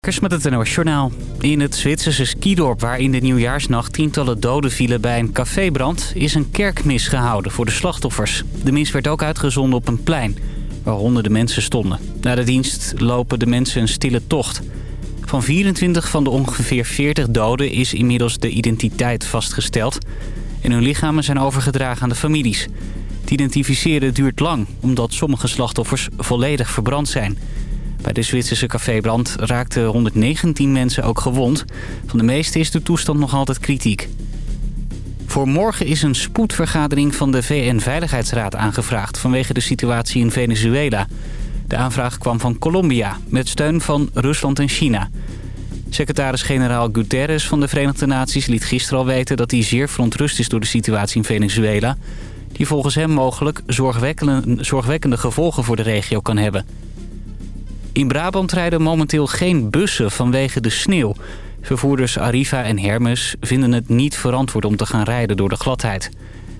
met het NOS. In het Zwitserse skidorp waar in de nieuwjaarsnacht tientallen doden vielen bij een cafébrand... is een kerkmis gehouden voor de slachtoffers. De mis werd ook uitgezonden op een plein waar honderden mensen stonden. Na de dienst lopen de mensen een stille tocht. Van 24 van de ongeveer 40 doden is inmiddels de identiteit vastgesteld... en hun lichamen zijn overgedragen aan de families. Het identificeren duurt lang, omdat sommige slachtoffers volledig verbrand zijn... Bij de Zwitserse cafébrand raakten 119 mensen ook gewond. Van de meeste is de toestand nog altijd kritiek. Voor morgen is een spoedvergadering van de VN-veiligheidsraad aangevraagd... vanwege de situatie in Venezuela. De aanvraag kwam van Colombia, met steun van Rusland en China. Secretaris-generaal Guterres van de Verenigde Naties liet gisteren al weten... dat hij zeer verontrust is door de situatie in Venezuela... die volgens hem mogelijk zorgwekkende, zorgwekkende gevolgen voor de regio kan hebben. In Brabant rijden momenteel geen bussen vanwege de sneeuw. Vervoerders Arriva en Hermes vinden het niet verantwoord om te gaan rijden door de gladheid.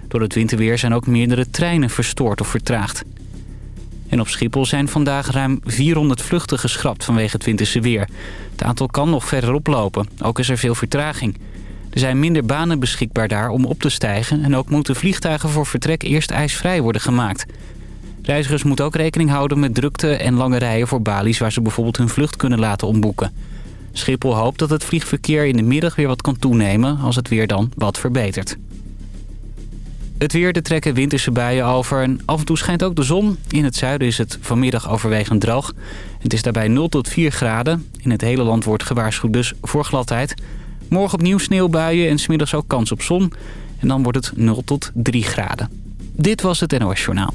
Door het winterweer zijn ook meerdere treinen verstoord of vertraagd. En op Schiphol zijn vandaag ruim 400 vluchten geschrapt vanwege het winterse weer. Het aantal kan nog verder oplopen. Ook is er veel vertraging. Er zijn minder banen beschikbaar daar om op te stijgen... en ook moeten vliegtuigen voor vertrek eerst ijsvrij worden gemaakt. Reizigers moeten ook rekening houden met drukte en lange rijen voor balies... waar ze bijvoorbeeld hun vlucht kunnen laten omboeken. Schiphol hoopt dat het vliegverkeer in de middag weer wat kan toenemen... als het weer dan wat verbetert. Het weer, de trekken winterse buien over en af en toe schijnt ook de zon. In het zuiden is het vanmiddag overwegend droog. Het is daarbij 0 tot 4 graden. In het hele land wordt gewaarschuwd dus voor gladheid. Morgen opnieuw sneeuwbuien en smiddags ook kans op zon. En dan wordt het 0 tot 3 graden. Dit was het NOS Journaal.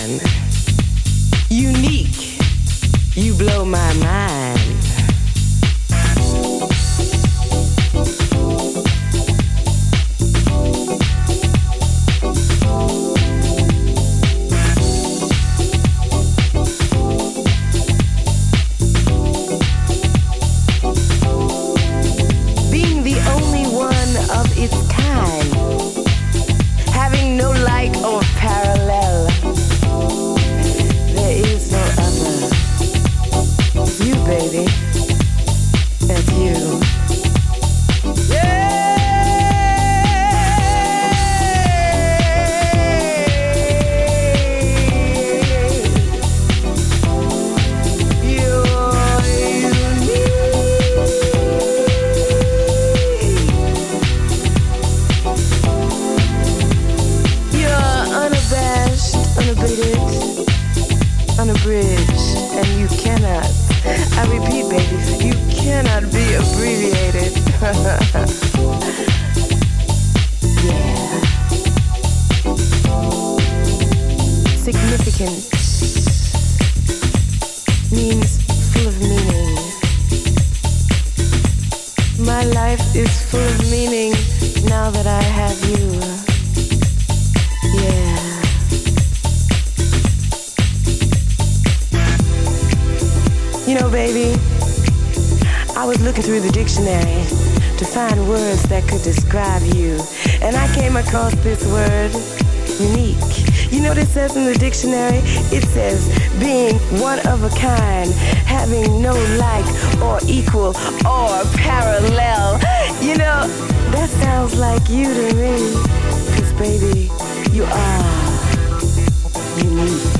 A. Unique, you blow my mind. like you to me. Cause baby, you are unique.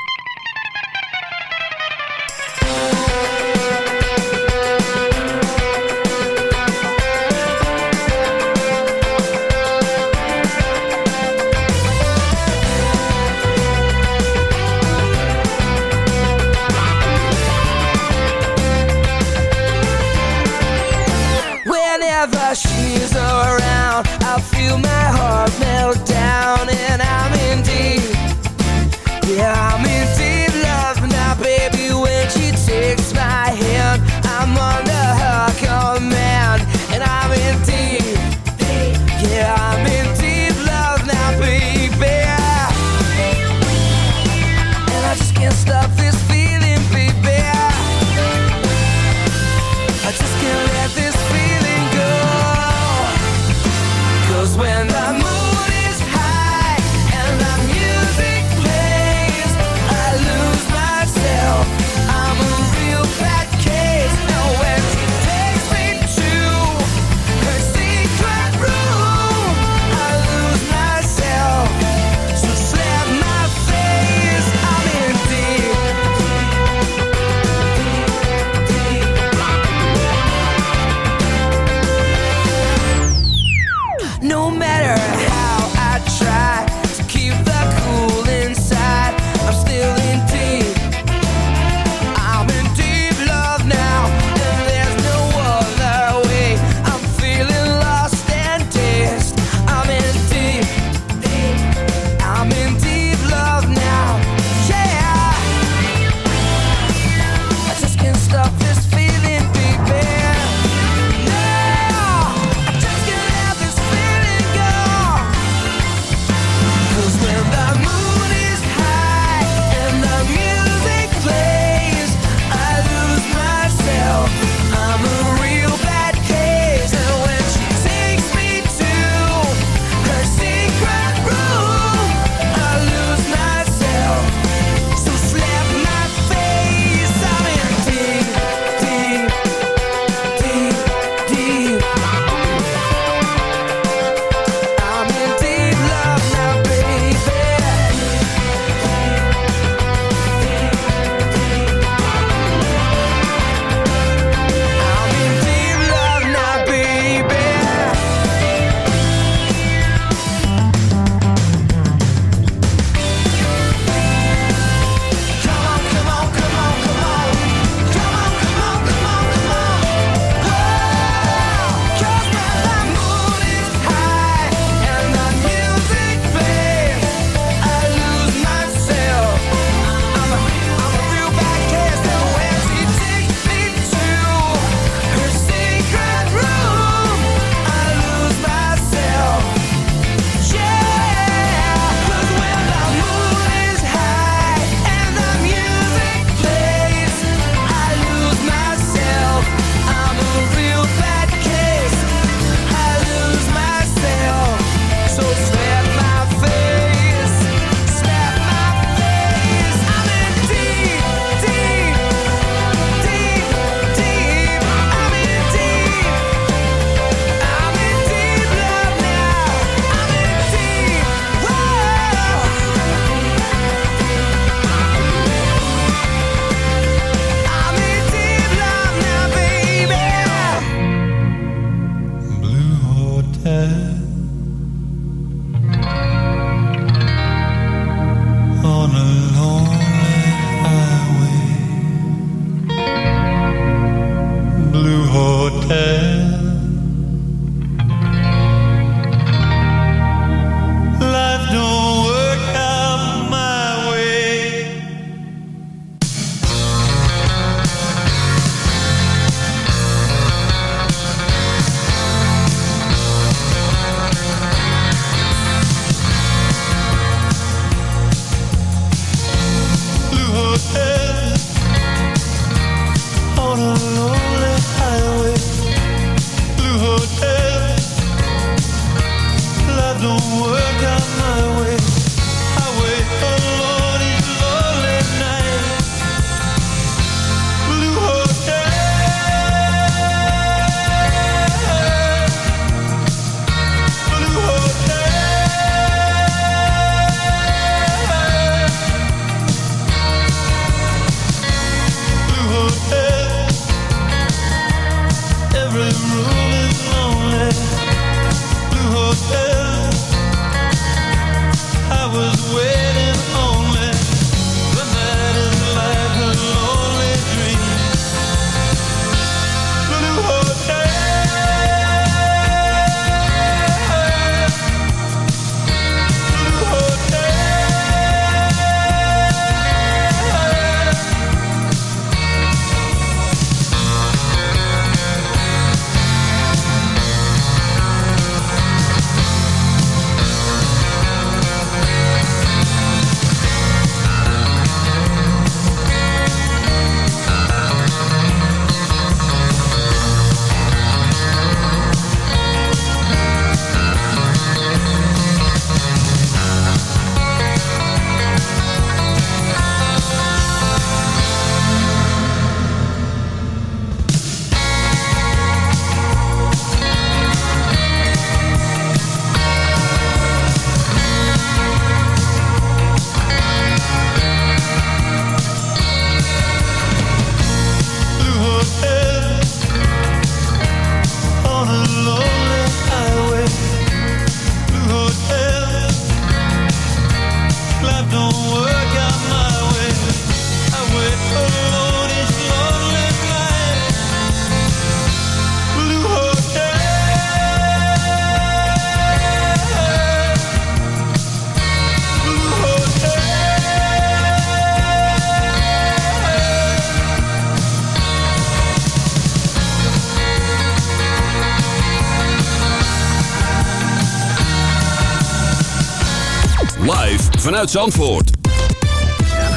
Zandvoort.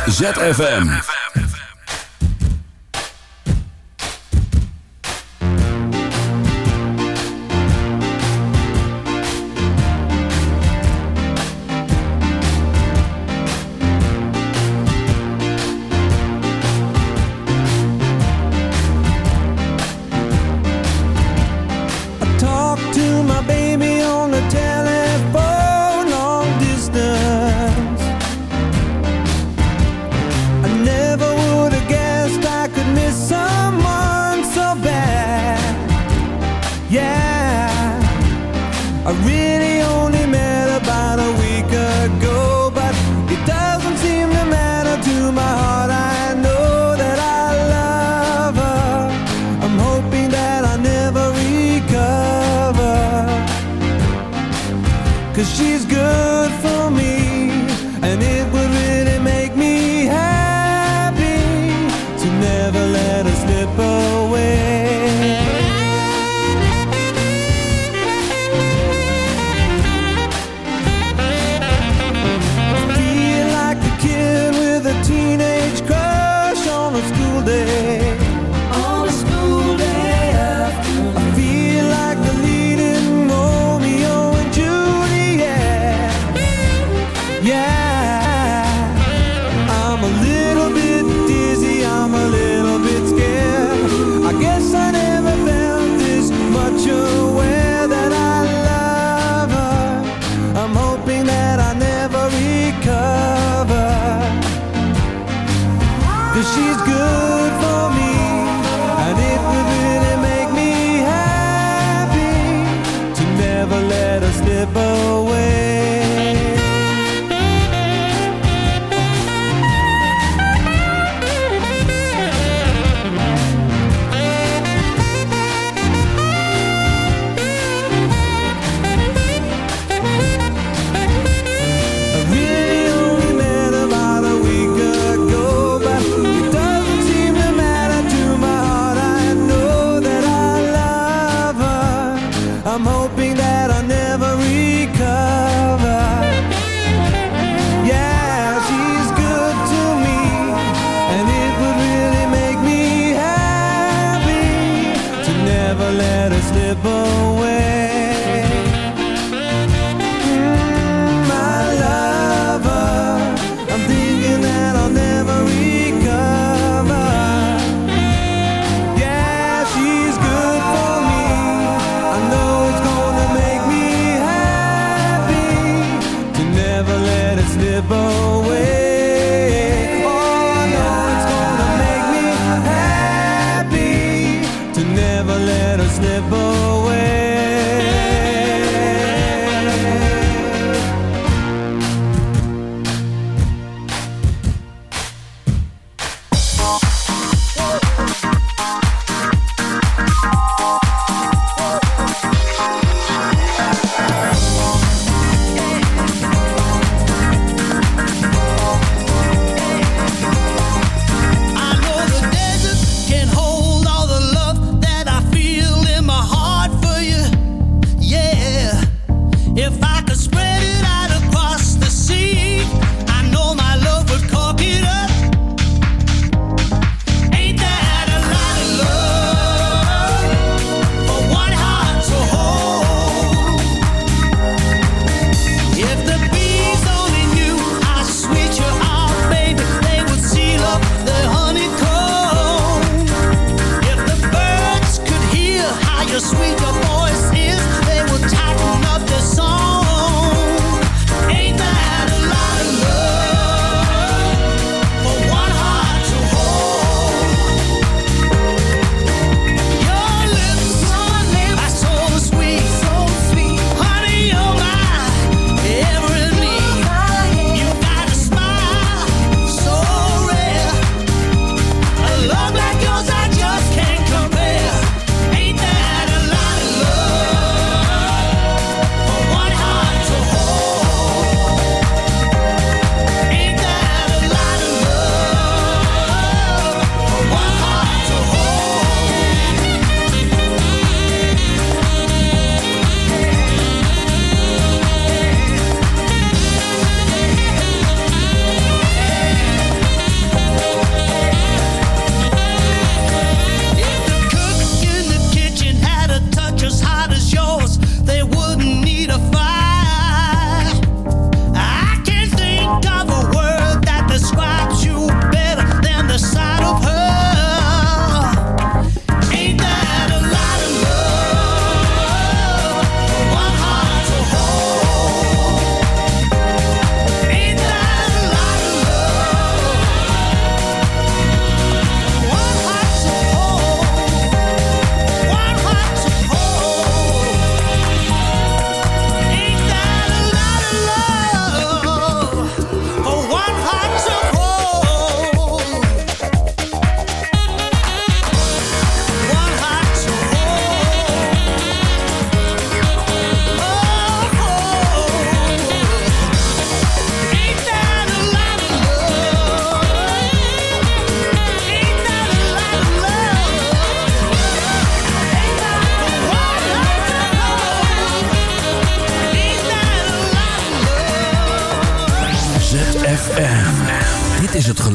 ZFM.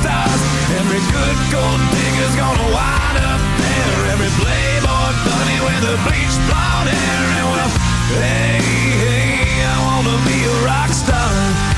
stars. Every good gold digger's gonna wind up there. Every playboy bunny with a bleached blonde hair. And well, hey, hey, I wanna be a rock star.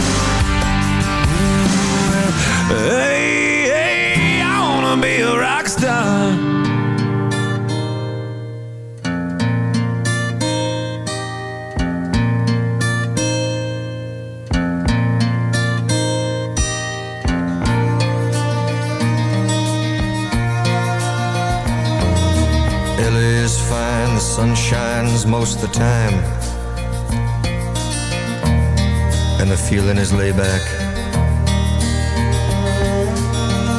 Hey, I wanna be a rock star. Is fine, the sun shines most of the time. And the feeling is laid back.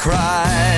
am,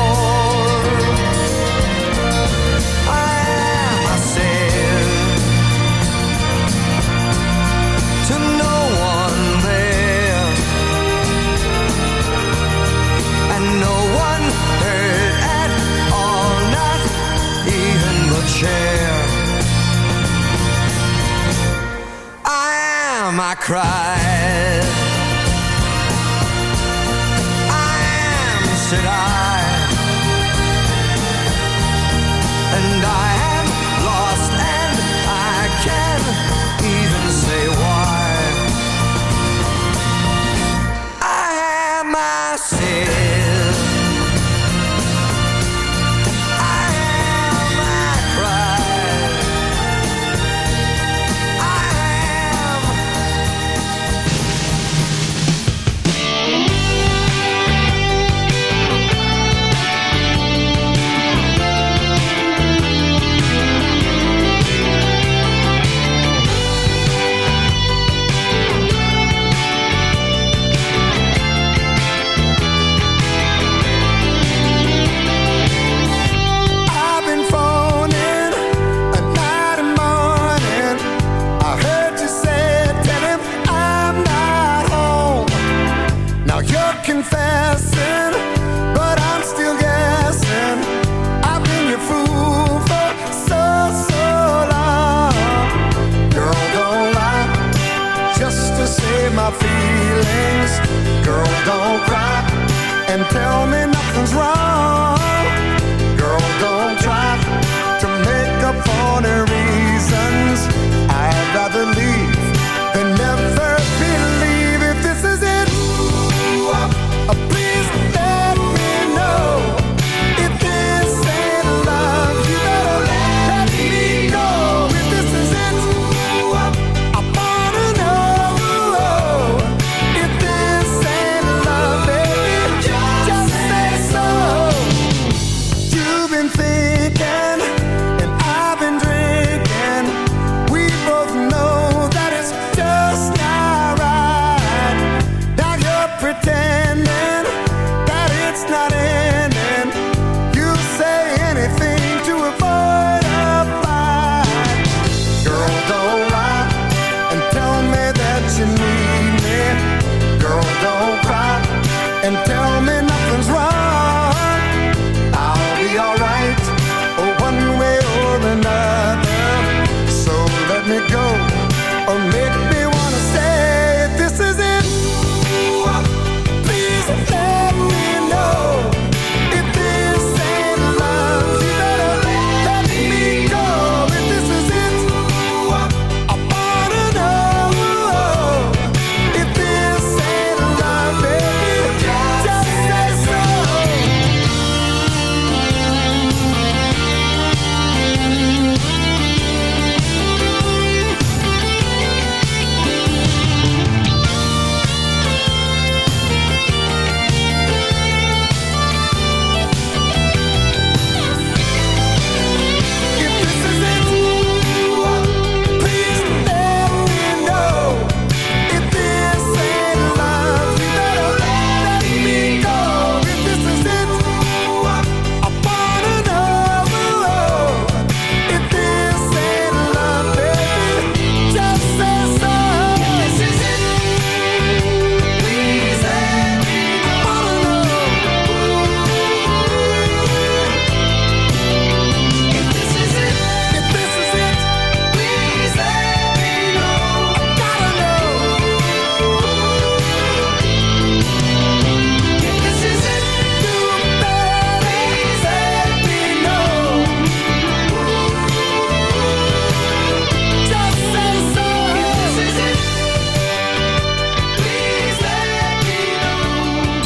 Am,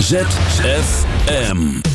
ZFM.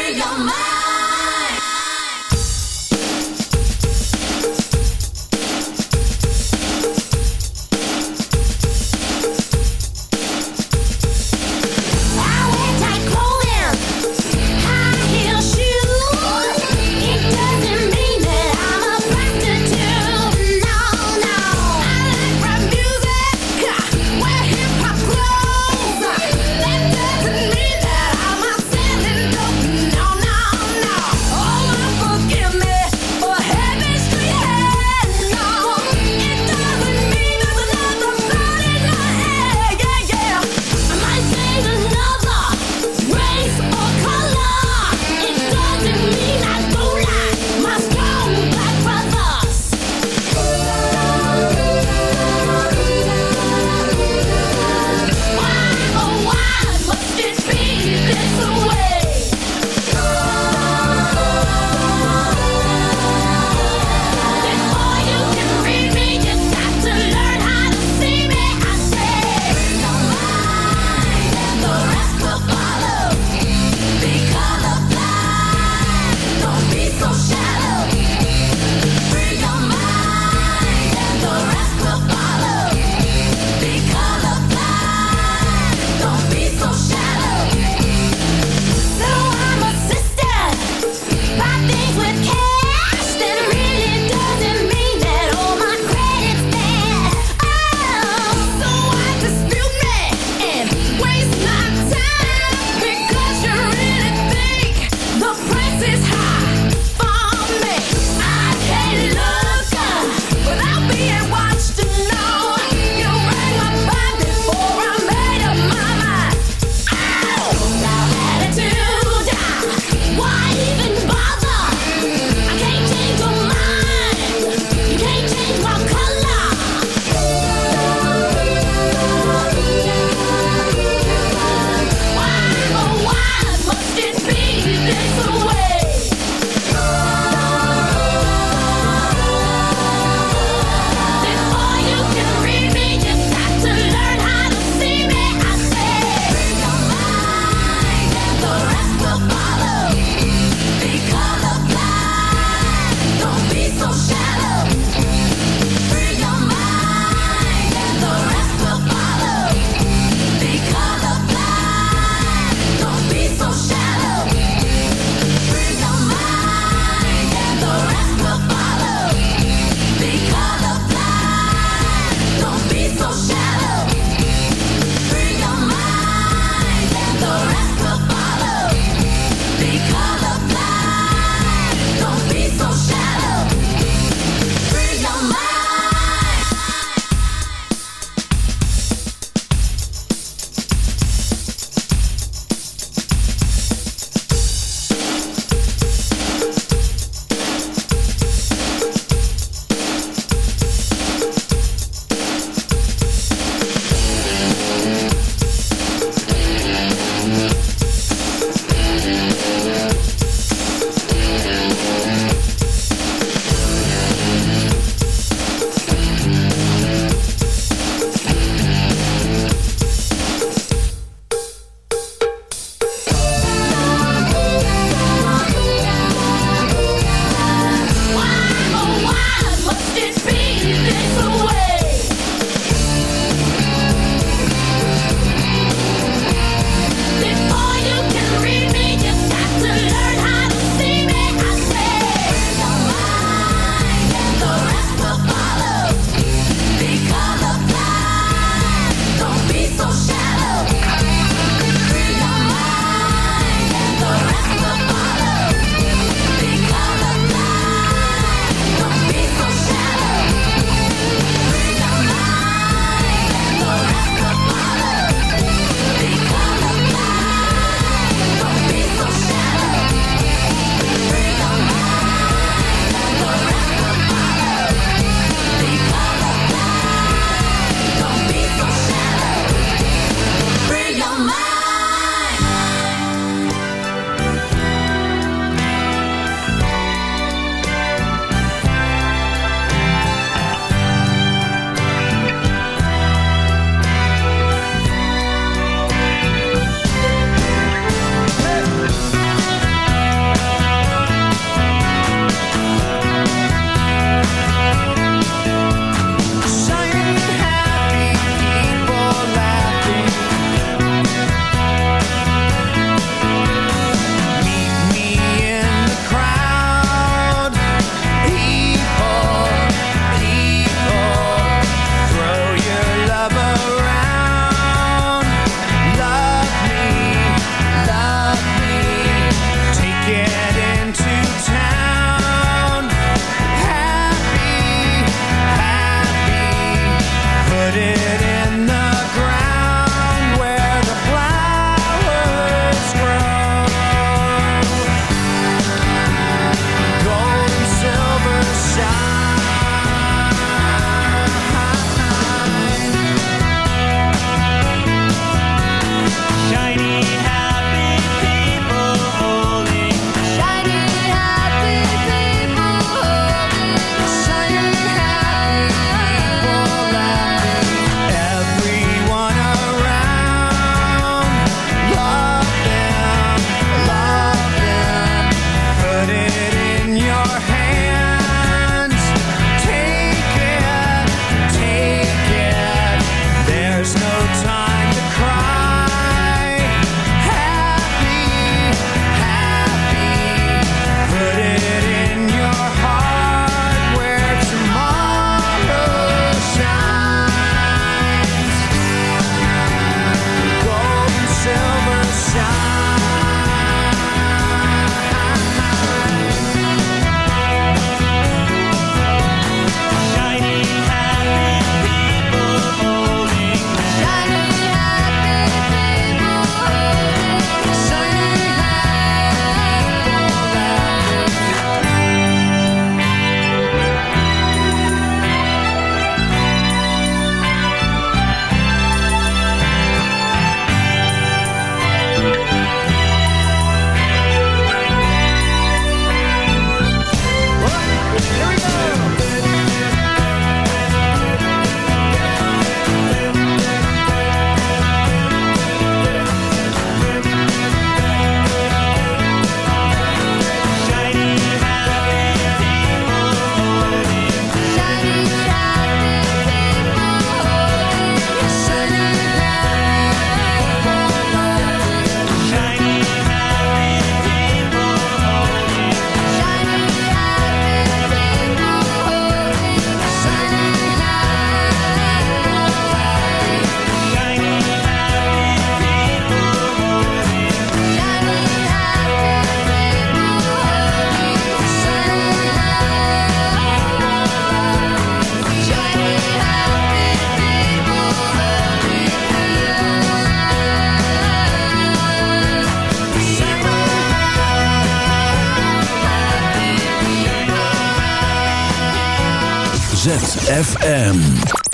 ZFM.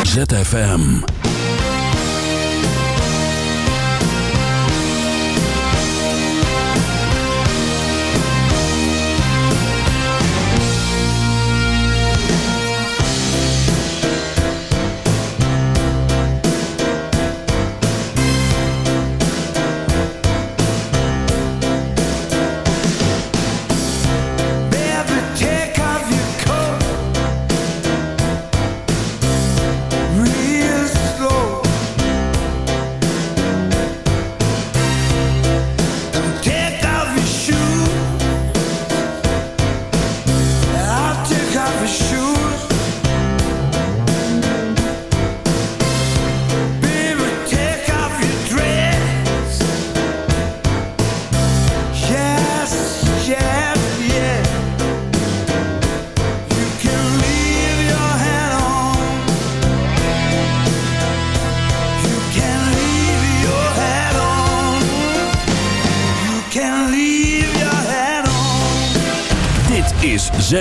ZFM.